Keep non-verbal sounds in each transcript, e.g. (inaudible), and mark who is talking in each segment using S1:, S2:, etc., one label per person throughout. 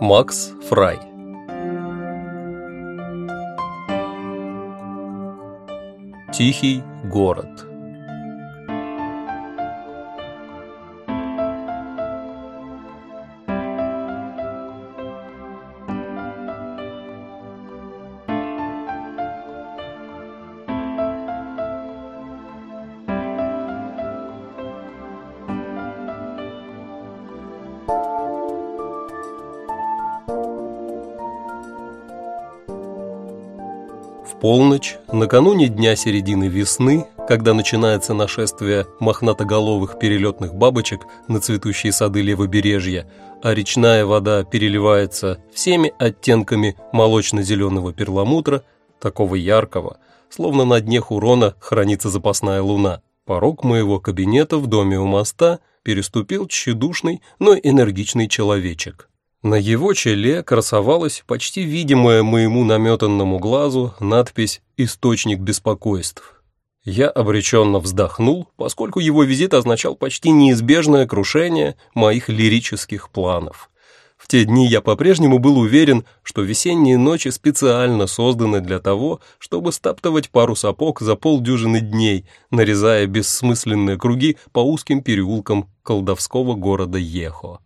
S1: Макс Фрай. Тихий город Полночь, накануне дня середины весны, когда начинается нашествие мохнатоголовых перелетных бабочек на цветущие сады левобережья, а речная вода переливается всеми оттенками молочно-зеленого перламутра, такого яркого, словно на дне Хурона хранится запасная луна. Порог моего кабинета в доме у моста переступил тщедушный, но энергичный человечек. На его челе красовалась почти видимая моему наметанному глазу надпись «Источник беспокойств». Я обреченно вздохнул, поскольку его визит означал почти неизбежное крушение моих лирических планов. В те дни я по-прежнему был уверен, что весенние ночи специально созданы для того, чтобы стаптывать пару сапог за полдюжины дней, нарезая бессмысленные круги по узким переулкам колдовского города Ехо.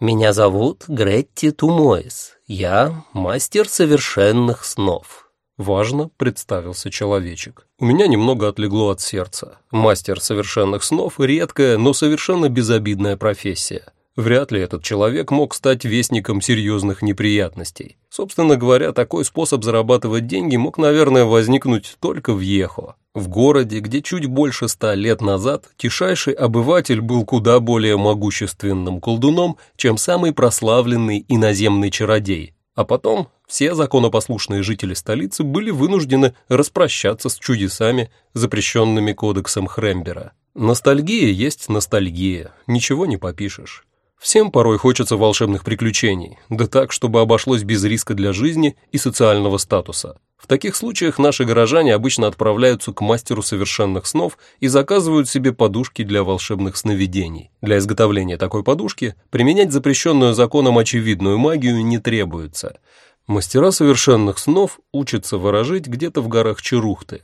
S2: Меня зовут Гретти Тумоис. Я мастер совершенных снов.
S1: Важно представился человечек. У меня немного отлегло от сердца. Мастер совершенных снов – редкая, но совершенно безобидная профессия. Вряд ли этот человек мог стать вестником серьезных неприятностей. Собственно говоря, такой способ зарабатывать деньги мог, наверное, возникнуть только в Ехо. В городе, где чуть больше ста лет назад тишайший обыватель был куда более могущественным колдуном, чем самый прославленный иноземный чародей. А потом все законопослушные жители столицы были вынуждены распрощаться с чудесами, запрещенными кодексом Хрембера. Ностальгия есть ностальгия, ничего не попишешь. Всем порой хочется волшебных приключений, да так, чтобы обошлось без риска для жизни и социального статуса. В таких случаях наши горожане обычно отправляются к мастеру совершенных снов и заказывают себе подушки для волшебных сновидений. Для изготовления такой подушки применять запрещенную законом очевидную магию не требуется. Мастера совершенных снов учатся ворожить где-то в горах Черухты.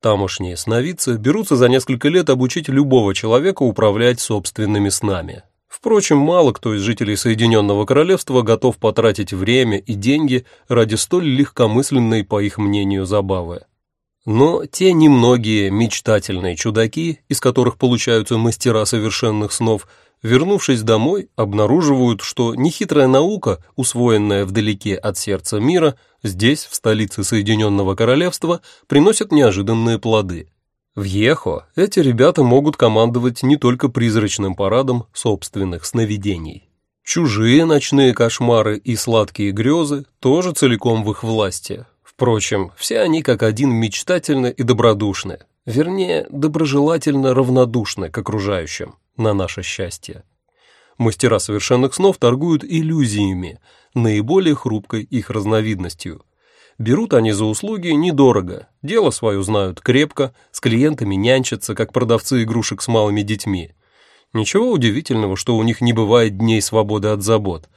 S1: Тамошние сновидцы берутся за несколько лет обучить любого человека управлять собственными снами. Впрочем, мало кто из жителей Соединенного Королевства готов потратить время и деньги ради столь легкомысленной, по их мнению, забавы. Но те немногие мечтательные чудаки, из которых получаются мастера совершенных снов, вернувшись домой, обнаруживают, что нехитрая наука, усвоенная вдалеке от сердца мира, здесь, в столице Соединенного Королевства, приносит неожиданные плоды – в Ехо эти ребята могут командовать не только призрачным парадом собственных сновидений. Чужие ночные кошмары и сладкие грезы тоже целиком в их власти. Впрочем, все они как один мечтательны и добродушны, вернее, доброжелательно равнодушны к окружающим, на наше счастье. Мастера совершенных снов торгуют иллюзиями, наиболее хрупкой их разновидностью – Берут они за услуги недорого, дело свое знают крепко, с клиентами нянчатся, как продавцы игрушек с малыми детьми. Ничего удивительного, что у них не бывает дней свободы от забот.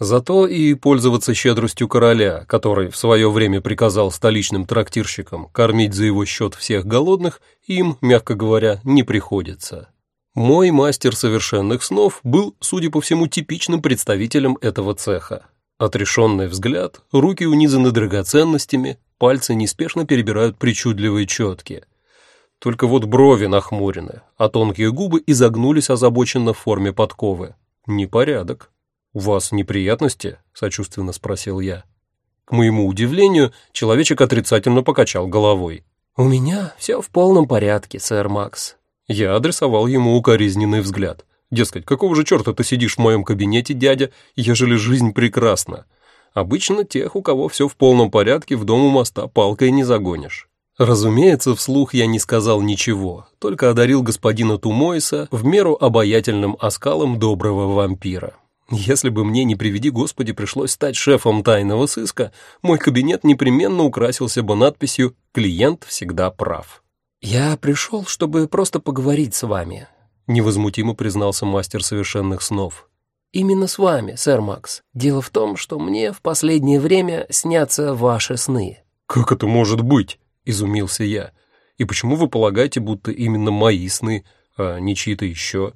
S1: Зато и пользоваться щедростью короля, который в свое время приказал столичным трактирщикам кормить за его счет всех голодных, им, мягко говоря, не приходится. Мой мастер совершенных снов был, судя по всему, типичным представителем этого цеха. Отрешенный взгляд, руки унизаны драгоценностями, пальцы неспешно перебирают причудливые четки. Только вот брови нахмурены, а тонкие губы изогнулись озабоченно в форме подковы. Непорядок. «У вас неприятности?» – сочувственно спросил я. К моему удивлению, человечек отрицательно покачал головой.
S2: «У меня все в полном порядке, сэр Макс».
S1: Я адресовал ему укоризненный взгляд. Дескать, какого же черта ты сидишь в моем кабинете, дядя, ежели жизнь прекрасна? Обычно тех, у кого все в полном порядке, в дом у моста палкой не загонишь. Разумеется, вслух я не сказал ничего, только одарил господина Тумойса в меру обаятельным оскалом доброго вампира. Если бы мне, не приведи Господи, пришлось стать шефом тайного сыска, мой кабинет непременно украсился бы надписью «Клиент всегда прав».
S2: «Я пришел, чтобы просто поговорить с вами», невозмутимо признался мастер совершенных снов. Именно с вами, сэр Макс. Дело в том, что мне в последнее время снятся ваши сны».
S1: «Как это может быть?» — изумился я. «И почему вы полагаете, будто именно мои сны, а не чьи-то еще?»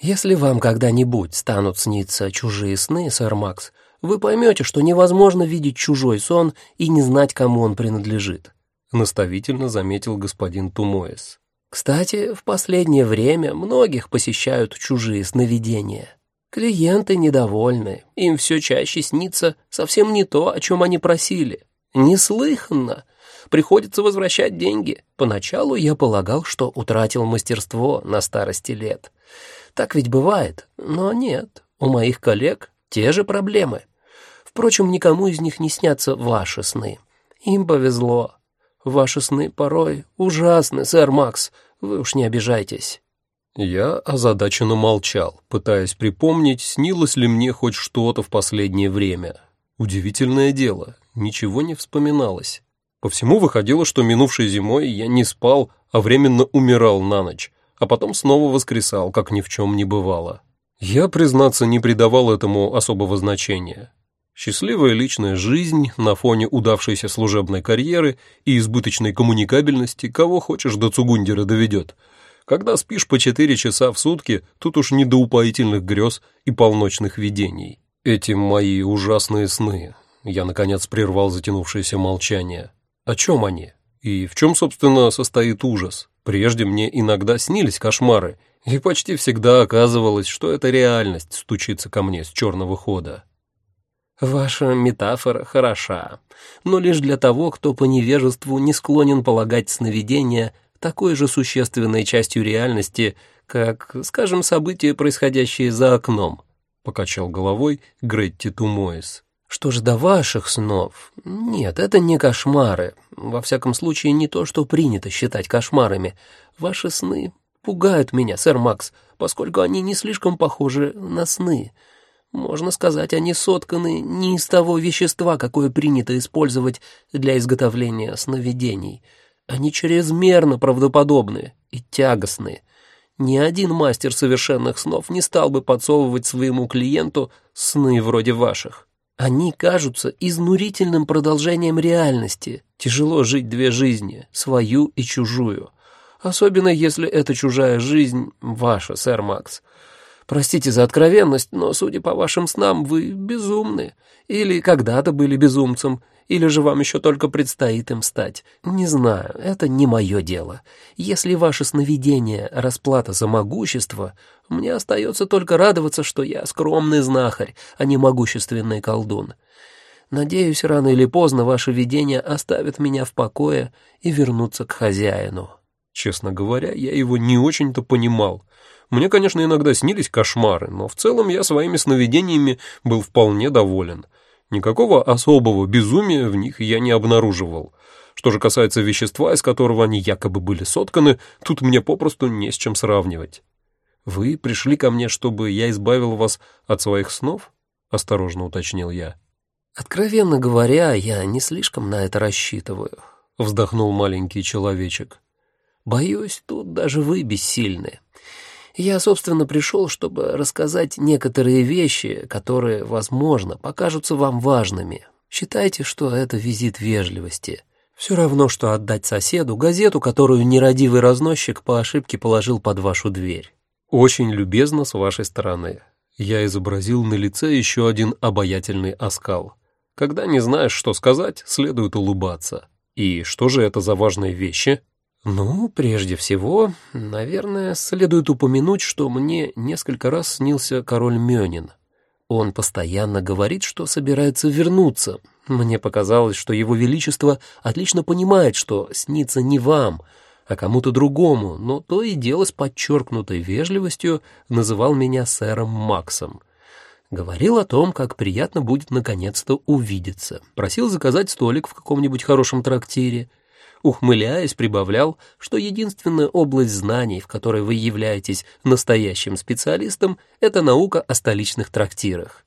S2: «Если вам когда-нибудь станут сниться чужие сны, сэр Макс, вы поймете, что невозможно видеть чужой сон и не знать, кому он принадлежит», — наставительно заметил господин Тумоэс. «Кстати, в последнее время многих посещают чужие сновидения. Клиенты недовольны, им все чаще снится совсем не то, о чем они просили. Неслыханно. Приходится возвращать деньги. Поначалу я полагал, что утратил мастерство на старости лет. Так ведь бывает, но нет, у моих коллег те же проблемы. Впрочем, никому из них не снятся ваши сны. Им повезло. Ваши сны порой ужасны, сэр Макс, вы уж не обижайтесь».
S1: Я озадаченно молчал, пытаясь припомнить, снилось ли мне хоть что-то в последнее время. Удивительное дело, ничего не вспоминалось. По всему выходило, что минувшей зимой я не спал, а временно умирал на ночь, а потом снова воскресал, как ни в чем не бывало. Я, признаться, не придавал этому особого значения. Счастливая личная жизнь на фоне удавшейся служебной карьеры и избыточной коммуникабельности кого хочешь до Цугундера доведет. Когда спишь по четыре часа в сутки, тут уж не до упоительных грез и полночных видений. Эти мои ужасные сны. Я, наконец, прервал затянувшееся молчание. О чем они? И в чем, собственно, состоит ужас? Прежде мне иногда снились кошмары, и почти всегда оказывалось, что эта реальность стучится ко мне с черного хода.
S2: Ваша метафора хороша, но лишь для того, кто по невежеству не склонен полагать сновидения такой же существенной частью реальности, как, скажем, события, происходящие за окном, покачал головой Гретти Тумоис. Что же до ваших снов? Нет, это не кошмары. Во всяком случае, не то, что принято считать кошмарами. Ваши сны пугают меня, сэр Макс, поскольку они не слишком похожи на сны. Можно сказать, они сотканы не из того вещества, какое принято использовать для изготовления сновидений. Они чрезмерно правдоподобны и тягостны. Ни один мастер совершенных снов не стал бы подсовывать своему клиенту сны вроде ваших. Они кажутся изнурительным продолжением реальности. Тяжело жить две жизни, свою и чужую. Особенно если эта чужая жизнь ваша, сэр Макс. Простите за откровенность, но, судя по вашим снам, вы безумны. Или когда-то были безумцем, или же вам еще только предстоит им стать. Не знаю, это не мое дело. Если ваше сновидение — расплата за могущество, мне остается только радоваться, что я скромный знахарь, а не могущественный колдун. Надеюсь, рано или поздно ваше видение оставит меня в покое и вернутся к хозяину».
S1: Честно говоря, я его не очень-то понимал — мне, конечно, иногда снились кошмары, но в целом я своими сновидениями был вполне доволен. Никакого особого безумия в них я не обнаруживал. Что же касается вещества, из которого они якобы были сотканы, тут мне попросту не с чем сравнивать. «Вы пришли ко мне, чтобы я избавил вас от своих снов?» — осторожно уточнил я.
S2: «Откровенно говоря, я не слишком на это рассчитываю», — вздохнул маленький человечек. «Боюсь, тут даже вы бессильны. Я, собственно, пришел, чтобы рассказать некоторые вещи, которые, возможно, покажутся вам важными. Считайте, что это визит вежливости. Все равно, что отдать соседу газету, которую нерадивый разносчик по ошибке положил под вашу дверь.
S1: Очень любезно с вашей стороны. Я изобразил на лице еще один обаятельный оскал. Когда не знаешь, что сказать, следует улыбаться. И что же это за важные вещи?
S2: Ну, прежде всего, наверное, следует упомянуть, что мне несколько раз снился король Мёнин. Он постоянно говорит, что собирается вернуться. Мне показалось, что его величество отлично понимает, что снится не вам, а кому-то другому, но то и дело с подчеркнутой вежливостью называл меня сэром Максом. Говорил о том, как приятно будет наконец-то увидеться. Просил заказать столик в каком-нибудь хорошем трактире — ухмыляясь, прибавлял, что единственная область знаний, в которой вы являетесь настоящим специалистом, это наука о столичных трактирах.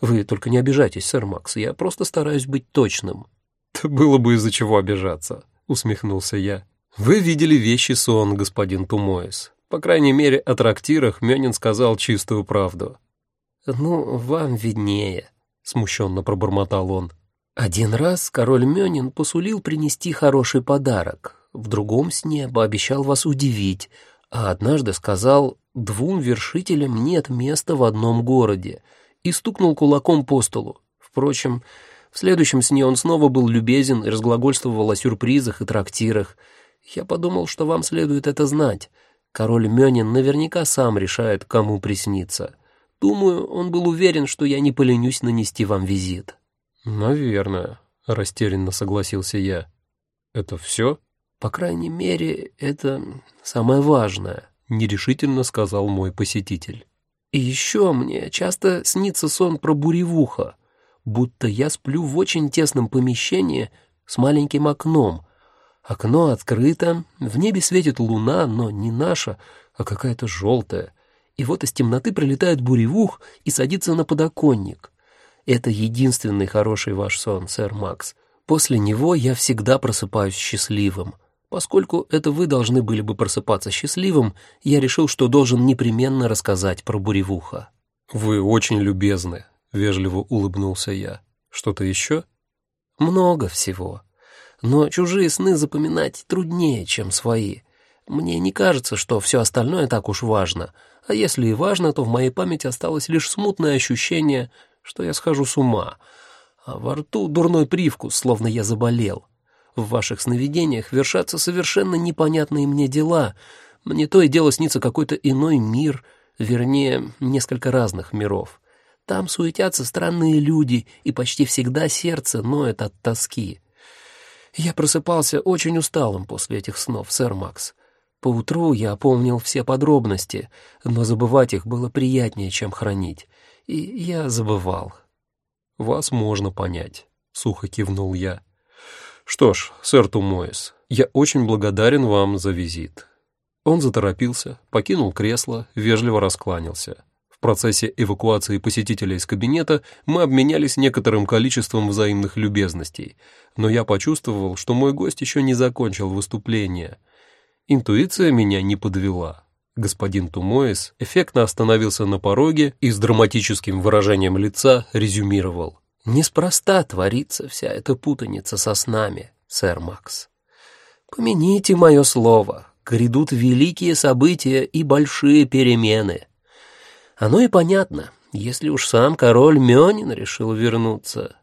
S2: Вы только не обижайтесь, сэр Макс, я просто стараюсь быть точным. (laughs)
S1: было бы из-за чего обижаться, усмехнулся я. Вы видели вещи сон, господин Тумоис. По крайней мере, о трактирах Мёнин сказал чистую правду.
S2: «Ну, вам виднее», — смущенно пробормотал он. «Один раз король Мёнин посулил принести хороший подарок, в другом сне пообещал вас удивить, а однажды сказал, двум вершителям нет места в одном городе, и стукнул кулаком по столу. Впрочем, в следующем сне он снова был любезен и разглагольствовал о сюрпризах и трактирах. Я подумал, что вам следует это знать. Король Мёнин наверняка сам решает, кому присниться. Думаю, он был уверен, что я не поленюсь нанести вам визит».
S1: «Наверное», — растерянно согласился я. «Это все?»
S2: «По крайней мере, это самое важное», —
S1: нерешительно сказал мой посетитель.
S2: «И еще мне часто снится сон про буревуха, будто я сплю в очень тесном помещении с маленьким окном. Окно открыто, в небе светит луна, но не наша, а какая-то желтая и вот из темноты прилетает буревух и садится на подоконник. Это единственный хороший ваш сон, сэр Макс. После него я всегда просыпаюсь счастливым. Поскольку это вы должны были бы просыпаться счастливым, я решил, что должен непременно рассказать про буревуха».
S1: «Вы очень любезны», — вежливо улыбнулся я. «Что-то еще?»
S2: «Много всего. Но чужие сны запоминать труднее, чем свои. Мне не кажется, что все остальное так уж важно, а если и важно, то в моей памяти осталось лишь смутное ощущение, что я схожу с ума, а во рту дурной привкус, словно я заболел. В ваших сновидениях вершатся совершенно непонятные мне дела. Мне то и дело снится какой-то иной мир, вернее, несколько разных миров. Там суетятся странные люди, и почти всегда сердце ноет от тоски. Я просыпался очень усталым после этих снов, сэр Макс. Поутру я помнил все подробности, но забывать их было приятнее, чем хранить. И я забывал.
S1: «Вас можно понять», — сухо кивнул я. «Что ж, сэр Тумоис, я очень благодарен вам за визит». Он заторопился, покинул кресло, вежливо раскланялся. В процессе эвакуации посетителя из кабинета мы обменялись некоторым количеством взаимных любезностей, но я почувствовал, что мой гость еще не закончил выступление — Интуиция меня не подвела. Господин Тумоис эффектно остановился на пороге и с драматическим выражением лица резюмировал.
S2: «Неспроста творится вся эта путаница со снами, сэр Макс. Помяните мое слово, грядут великие события и большие перемены. Оно и понятно, если уж сам король Мёнин решил вернуться».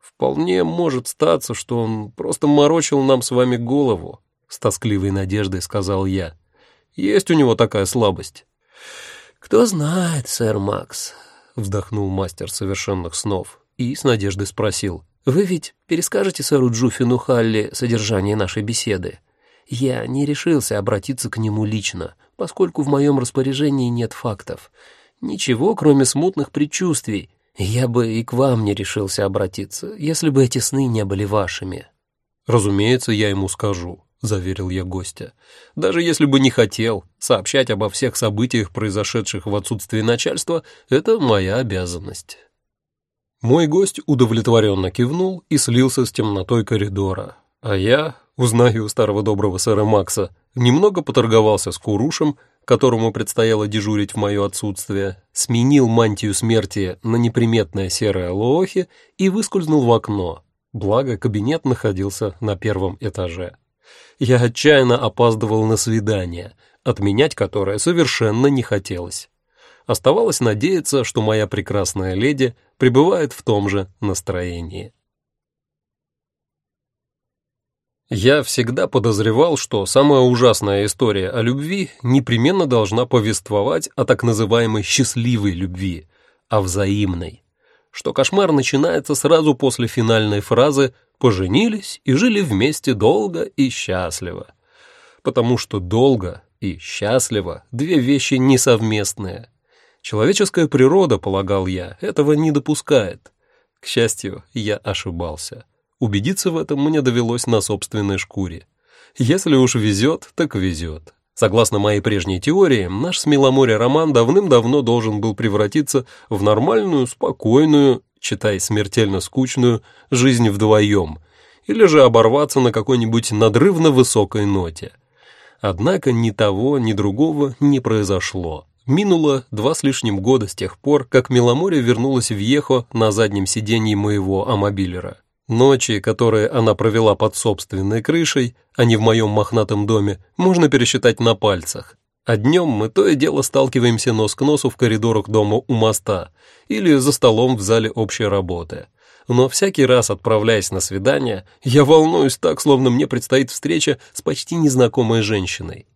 S1: «Вполне может статься, что он просто морочил нам с вами голову», — с тоскливой надеждой сказал я. «Есть у него такая слабость».
S2: «Кто знает, сэр Макс», — вздохнул мастер совершенных снов и с надеждой спросил. «Вы ведь перескажете сэру Джуфину Халли содержание нашей беседы? Я не решился обратиться к нему лично, поскольку в моем распоряжении нет фактов. Ничего, кроме смутных предчувствий. Я бы и к вам не решился обратиться, если бы эти сны не были вашими».
S1: «Разумеется, я ему скажу», — заверил я гостя. «Даже если бы не хотел, сообщать обо всех событиях, произошедших в отсутствии начальства, это моя обязанность». Мой гость удовлетворенно кивнул и слился с темнотой коридора, а я, узнаю старого доброго сэра Макса, немного поторговался с Курушем, которому предстояло дежурить в мое отсутствие, сменил мантию смерти на неприметное серое лоохи и выскользнул в окно, благо кабинет находился на первом этаже я отчаянно опаздывал на свидание, отменять которое совершенно не хотелось. Оставалось надеяться, что моя прекрасная леди пребывает в том же настроении. Я всегда подозревал, что самая ужасная история о любви непременно должна повествовать о так называемой счастливой любви, о взаимной, что кошмар начинается сразу после финальной фразы поженились и жили вместе долго и счастливо. Потому что долго и счастливо — две вещи несовместные. Человеческая природа, полагал я, этого не допускает. К счастью, я ошибался. Убедиться в этом мне довелось на собственной шкуре. Если уж везет, так везет. Согласно моей прежней теории, наш с роман давным-давно должен был превратиться в нормальную, спокойную читай смертельно скучную, жизнь вдвоем, или же оборваться на какой-нибудь надрывно высокой ноте. Однако ни того, ни другого не произошло. Минуло два с лишним года с тех пор, как Меломоре вернулась в Ехо на заднем сиденье моего амобилера. Ночи, которые она провела под собственной крышей, а не в моем мохнатом доме, можно пересчитать на пальцах. А днем мы то и дело сталкиваемся нос к носу в коридорах дома у моста или за столом в зале общей работы. Но всякий раз, отправляясь на свидание, я волнуюсь так, словно мне предстоит встреча с почти незнакомой женщиной.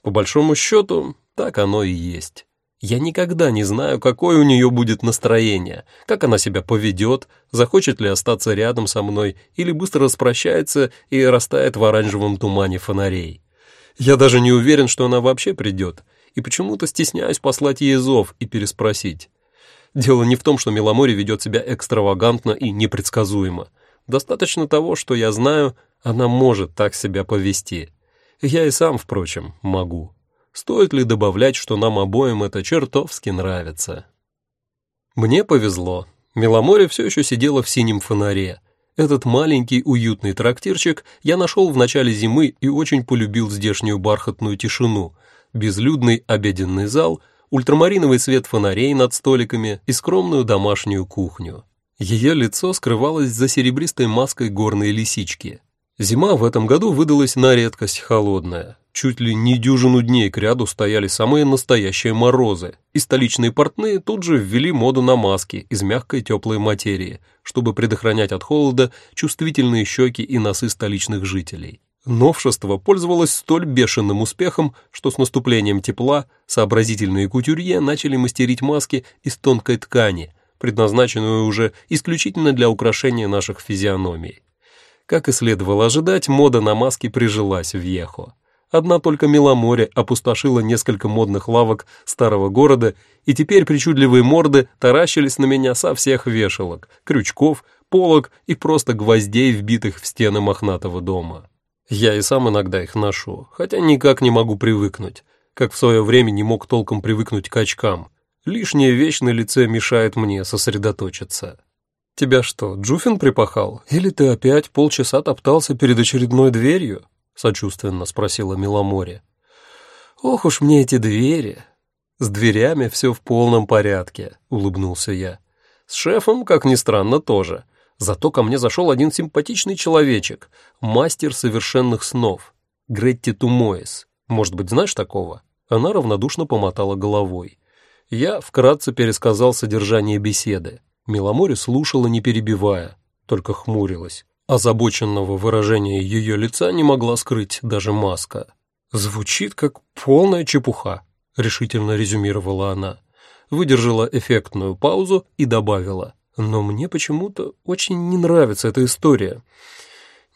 S1: По большому счету, так оно и есть. Я никогда не знаю, какое у нее будет настроение, как она себя поведет, захочет ли остаться рядом со мной или быстро распрощается и растает в оранжевом тумане фонарей. Я даже не уверен, что она вообще придет, и почему-то стесняюсь послать ей зов и переспросить. Дело не в том, что Меломори ведет себя экстравагантно и непредсказуемо. Достаточно того, что я знаю, она может так себя повести. Я и сам, впрочем, могу. Стоит ли добавлять, что нам обоим это чертовски нравится? Мне повезло. Меломоре все еще сидела в синем фонаре. Этот маленький уютный трактирчик я нашел в начале зимы и очень полюбил здешнюю бархатную тишину, безлюдный обеденный зал, ультрамариновый свет фонарей над столиками и скромную домашнюю кухню. Ее лицо скрывалось за серебристой маской горной лисички. Зима в этом году выдалась на редкость холодная. Чуть ли не дюжину дней к ряду стояли самые настоящие морозы, и столичные портные тут же ввели моду на маски из мягкой теплой материи, чтобы предохранять от холода чувствительные щеки и носы столичных жителей. Новшество пользовалось столь бешеным успехом, что с наступлением тепла сообразительные кутюрье начали мастерить маски из тонкой ткани, предназначенную уже исключительно для украшения наших физиономий. Как и следовало ожидать, мода на маски прижилась в Ехо. Одна только Меломоре опустошила несколько модных лавок старого города, и теперь причудливые морды таращились на меня со всех вешалок, крючков, полок и просто гвоздей, вбитых в стены мохнатого дома. Я и сам иногда их ношу, хотя никак не могу привыкнуть, как в свое время не мог толком привыкнуть к очкам. Лишняя вещь на лице мешает мне сосредоточиться. Тебя что, Джуфин припахал? Или ты опять полчаса топтался перед очередной дверью? сочувственно спросила Миломоре. Ох уж мне эти двери. С дверями все в полном порядке, улыбнулся я. С шефом, как ни странно, тоже. Зато ко мне зашел один симпатичный человечек, мастер совершенных снов, Гретти Тумоис. Может быть, знаешь такого? Она равнодушно помотала головой. Я вкратце пересказал содержание беседы. Миломоре слушала, не перебивая, только хмурилась. Озабоченного выражения ее лица не могла скрыть даже маска. «Звучит как полная чепуха», — решительно резюмировала она. Выдержала эффектную паузу и добавила. «Но мне почему-то очень не нравится эта история.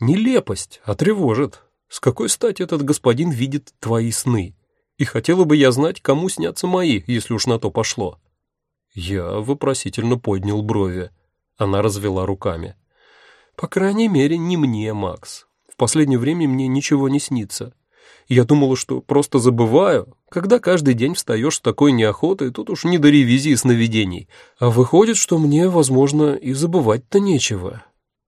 S1: Нелепость, а тревожит. С какой стати этот господин видит твои сны? И хотела бы я знать, кому снятся мои, если уж на то пошло». Я вопросительно поднял брови. Она развела руками. По крайней мере, не мне, Макс. В последнее время мне ничего не снится. Я думала, что просто забываю. Когда каждый день встаешь с такой неохотой, тут уж не до ревизии сновидений. А выходит, что мне, возможно, и забывать-то нечего.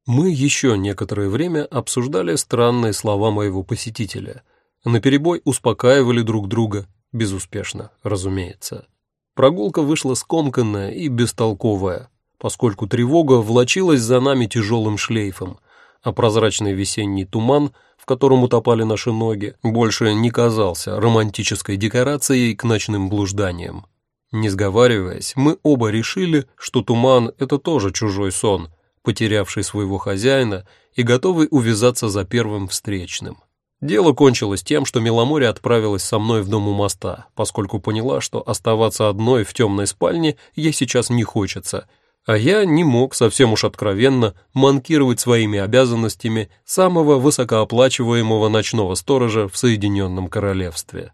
S1: Мы еще некоторое время обсуждали странные слова моего посетителя. Наперебой успокаивали друг друга. Безуспешно, разумеется. Прогулка вышла скомканная и бестолковая поскольку тревога влочилась за нами тяжелым шлейфом, а прозрачный весенний туман, в котором утопали наши ноги, больше не казался романтической декорацией к ночным блужданиям. Не сговариваясь, мы оба решили, что туман — это тоже чужой сон, потерявший своего хозяина и готовый увязаться за первым встречным. Дело кончилось тем, что Меломоре отправилась со мной в дом у моста, поскольку поняла, что оставаться одной в темной спальне ей сейчас не хочется — а я не мог совсем уж откровенно манкировать своими обязанностями самого высокооплачиваемого ночного сторожа в Соединенном Королевстве.